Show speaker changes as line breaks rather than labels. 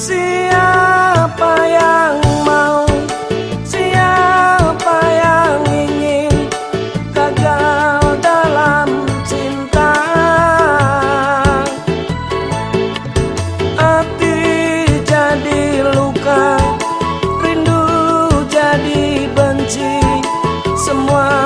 Siapa yang mau? Siapa yang ingin Gagal dalam cinta? Hati jadi luka Rindu jadi benci Semua